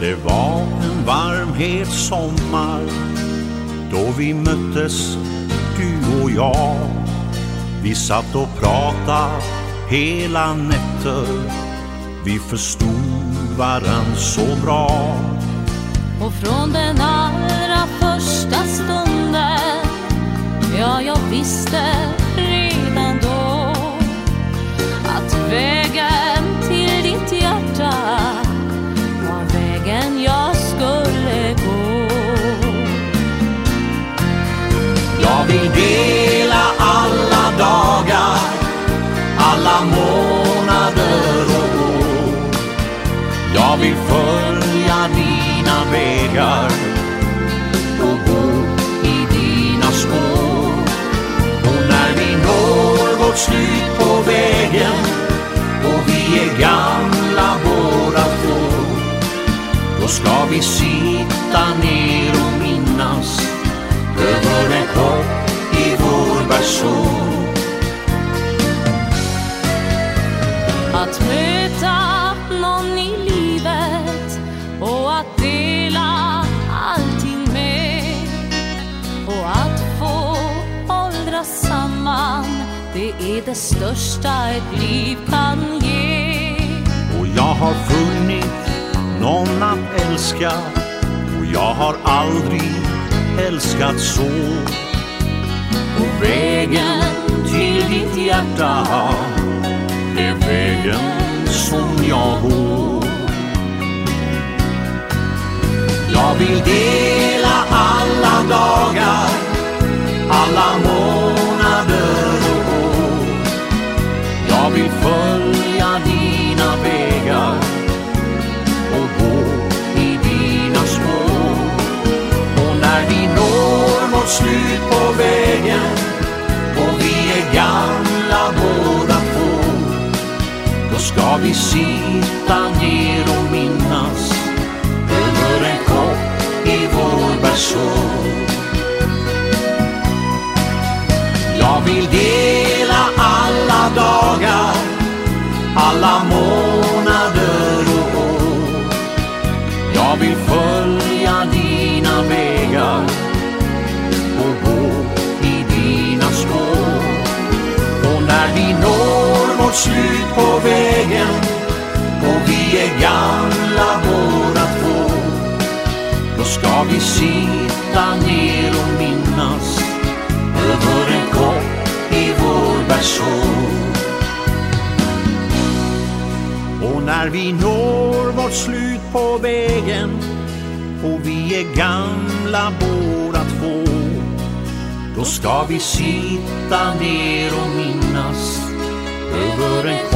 Det var en varmhet sommar då vi möttes, du och jag. Vi satt och pratade hela nätter. Vi förstod varann så bra. Och från den allra första stunden Ja, jag visste alla månader och år. Jag vill följa dina vägar och gå i dina spår. Och när vi når vårt slut på vägen och vi är gamla båda två, då ska vi sitta ner någon i livet och att dela allting med och att få åldras samman det är det största ett liv kan ge Och jag har funnit någon att älska och jag har aldrig älskat så. Och vägen till ditt hjärta är vägen som jag går. Jag vill dela alla dagar, alla månader och år. Jag vill följa dina vägar och gå i dina spår. Och när vi når vårt slut på vägen och vi är gamla ska vi sitta ner och minnas över en kopp i vår bersåg. Jag vill dela alla dagar, alla månader och år. Jag vill följa dina vägar slut på vägen och vi är gamla båda två, då ska vi sitta ner och minnas över en kopp i vår bersåg. Och när vi når vårt slut på vägen och vi är gamla båda två då ska vi sitta ner och minnas, över en